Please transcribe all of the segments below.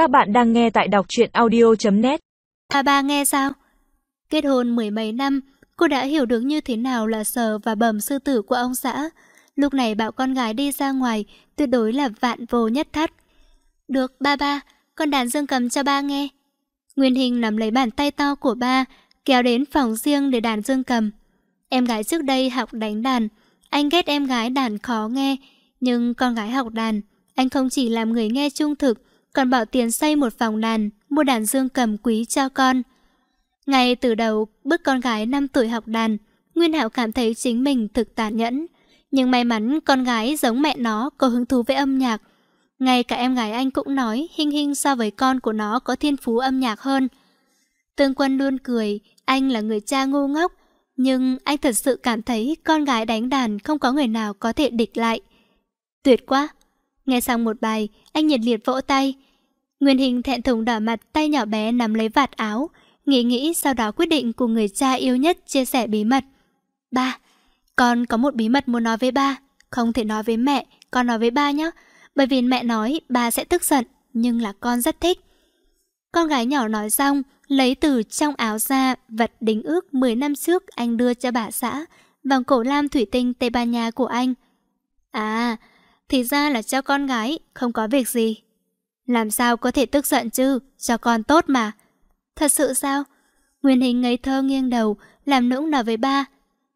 Các bạn đang nghe tại đọc truyện audio.net À ba nghe sao? Kết hôn mười mấy năm, cô đã hiểu được như thế nào là sờ và bầm sư tử của ông xã. Lúc này bảo con gái đi ra ngoài, tuyệt đối là vạn vô nhất thất. Được, ba ba, con đàn dương cầm cho ba nghe. Nguyên Hình nắm lấy bàn tay to của ba, kéo đến phòng riêng để đàn dương cầm. Em gái trước đây học đánh đàn, anh ghét em gái đàn khó nghe, nhưng con gái học đàn, anh không chỉ làm người nghe trung thực, còn bỏ tiền xây một phòng đàn, mua đàn dương cầm quý cho con. Ngay từ đầu, bước con gái 5 tuổi học đàn, Nguyên Hạo cảm thấy chính mình thực tàn nhẫn. Nhưng may mắn con gái giống mẹ nó có hứng thú với âm nhạc. Ngay cả em gái anh cũng nói Hinh Hinh so với con của nó có thiên phú âm nhạc hơn. Tương Quân luôn cười, anh là người cha ngu ngốc, nhưng anh thật sự cảm thấy con gái đánh đàn không có người nào có thể địch lại. Tuyệt quá! Nghe xong một bài, anh nhiệt liệt vỗ tay. Nguyên Hình thẹn thùng đỏ mặt tay nhỏ bé nắm lấy vạt áo, nghĩ nghĩ sau đó quyết định cùng người cha yêu nhất chia sẻ bí mật. Ba, con có một bí mật muốn nói với ba, không thể nói với mẹ, con nói với ba nhé. Bởi vì mẹ nói ba sẽ tức giận, nhưng là con rất thích. Con gái nhỏ nói xong, lấy từ trong áo ra vật đính ước 10 năm trước anh đưa cho bà xã, vòng cổ lam thủy tinh Tây Ban Nha của anh. À, thì ra là cho con gái, không có việc gì. Làm sao có thể tức giận chứ, cho con tốt mà. Thật sự sao? Nguyên hình ngây thơ nghiêng đầu, làm nũng nở với ba.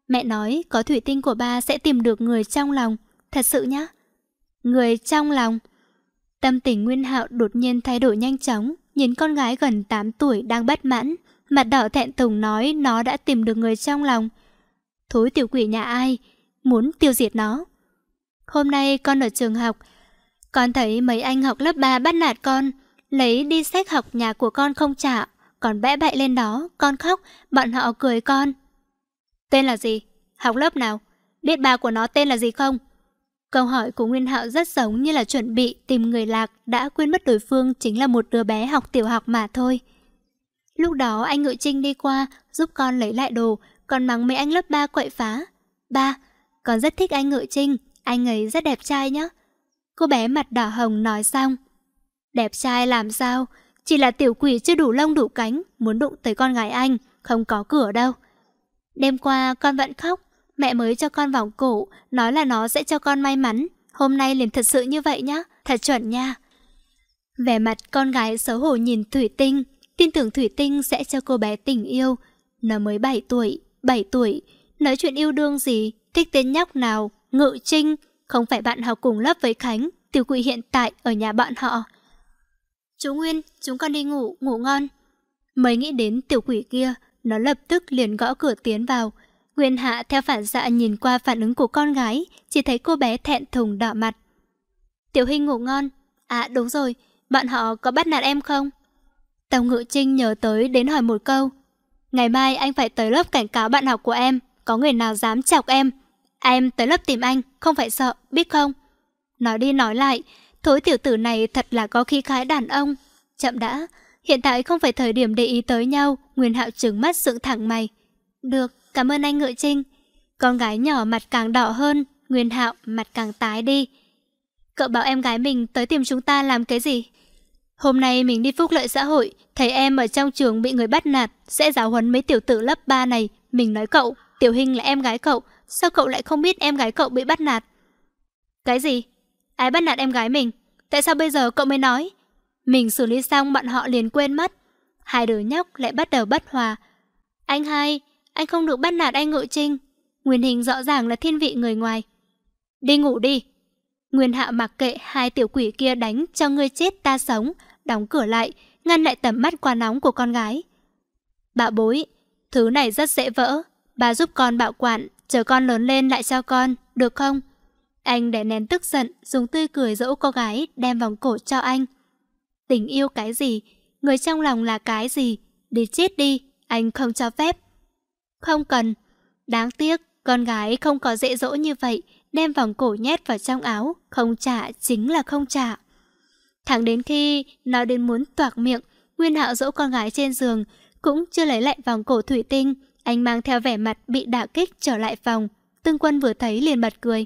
Mẹ nói có thủy tinh của ba sẽ tìm được người trong lòng. Thật sự nhá. Người trong lòng. Tâm tình Nguyên Hạo đột nhiên thay đổi nhanh chóng, nhìn con gái gần 8 tuổi đang bất mãn. Mặt đỏ thẹn thùng nói nó đã tìm được người trong lòng. Thối tiểu quỷ nhà ai? Muốn tiêu diệt nó. Hôm nay con ở trường học, con thấy mấy anh học lớp 3 bắt nạt con, lấy đi sách học nhà của con không trả, còn bẽ bậy lên đó, con khóc, bọn họ cười con. Tên là gì? Học lớp nào? Biết ba của nó tên là gì không? Câu hỏi của Nguyên Hạo rất giống như là chuẩn bị tìm người lạc đã quên mất đối phương chính là một đứa bé học tiểu học mà thôi. Lúc đó anh Ngự Trinh đi qua giúp con lấy lại đồ, còn mắng mấy anh lớp 3 quậy phá. Ba, con rất thích anh Ngự Trinh, anh ấy rất đẹp trai nhá. Cô bé mặt đỏ hồng nói xong. Đẹp trai làm sao? Chỉ là tiểu quỷ chưa đủ lông đủ cánh, muốn đụng tới con gái anh, không có cửa đâu. Đêm qua con vẫn khóc, mẹ mới cho con vòng cổ, nói là nó sẽ cho con may mắn. Hôm nay liền thật sự như vậy nhá, thật chuẩn nha. Vẻ mặt con gái xấu hổ nhìn Thủy Tinh, tin tưởng Thủy Tinh sẽ cho cô bé tình yêu. Nó mới 7 tuổi, 7 tuổi, nói chuyện yêu đương gì, thích tên nhóc nào, Ngự Trinh, không phải bạn học cùng lớp với Khánh, tiểu quỷ hiện tại ở nhà bạn họ. Chú Nguyên, chúng con đi ngủ, ngủ ngon. Mới nghĩ đến tiểu quỷ kia, nó lập tức liền gõ cửa tiến vào. Nguyên Hạ theo phản xạ nhìn qua phản ứng của con gái, chỉ thấy cô bé thẹn thùng đỏ mặt. Tiểu Hinh ngủ ngon. À đúng rồi, bạn họ có bắt nạt em không? Tòng Ngự Trinh nhớ tới đến hỏi một câu. Ngày mai anh phải tới lớp cảnh cáo bạn học của em, có người nào dám chọc em, Em tới lớp tìm anh, không phải sợ, biết không? Nói đi nói lại, thối tiểu tử này thật là có khí khái đàn ông. Chậm đã, hiện tại không phải thời điểm để ý tới nhau, Nguyên Hạo trừng mắt dựng thẳng mày. Được, cảm ơn anh Ngự Trinh. Con gái nhỏ mặt càng đỏ hơn, Nguyên Hạo mặt càng tái đi. Cậu bảo em gái mình tới tìm chúng ta làm cái gì? Hôm nay mình đi phúc lợi xã hội, thấy em ở trong trường bị người bắt nạt, sẽ giáo huấn mấy tiểu tử lớp 3 này. Mình nói cậu, Tiểu Hình là em gái cậu, Sao cậu lại không biết em gái cậu bị bắt nạt? Cái gì? Ai bắt nạt em gái mình? Tại sao bây giờ cậu mới nói? Mình xử lý xong bọn họ liền quên mất. Hai đứa nhóc lại bắt đầu bất hòa. Anh hai, anh không được bắt nạt anh Ngự Trinh. Nguyên hình rõ ràng là thiên vị người ngoài. Đi ngủ đi. Nguyên hạ mặc kệ hai tiểu quỷ kia đánh cho ngươi chết ta sống, đóng cửa lại, ngăn lại tầm mắt quá nóng của con gái. Bà bối, thứ này rất dễ vỡ. Bà giúp con bảo quản, chờ con lớn lên lại cho con, được không? Anh để nén tức giận, dùng tươi cười dỗ cô gái, đem vòng cổ cho anh. Tình yêu cái gì? Người trong lòng là cái gì? Đi chết đi, anh không cho phép. Không cần. Đáng tiếc, con gái không có dễ dỗ như vậy, đem vòng cổ nhét vào trong áo, không trả chính là không trả. Thẳng đến khi nó đến muốn toạc miệng, Nguyên Hạo dỗ con gái trên giường, cũng chưa lấy lại vòng cổ thủy tinh, anh mang theo vẻ mặt bị đả kích trở lại phòng. Tương quân vừa thấy liền bật cười.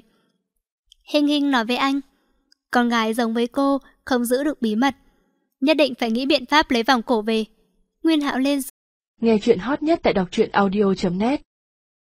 Hình hình nói với anh. Con gái giống với cô, không giữ được bí mật. Nhất định phải nghĩ biện pháp lấy vòng cổ về. Nguyên Hạo lên Nghe chuyện hot nhất tại đọc truyện audio.net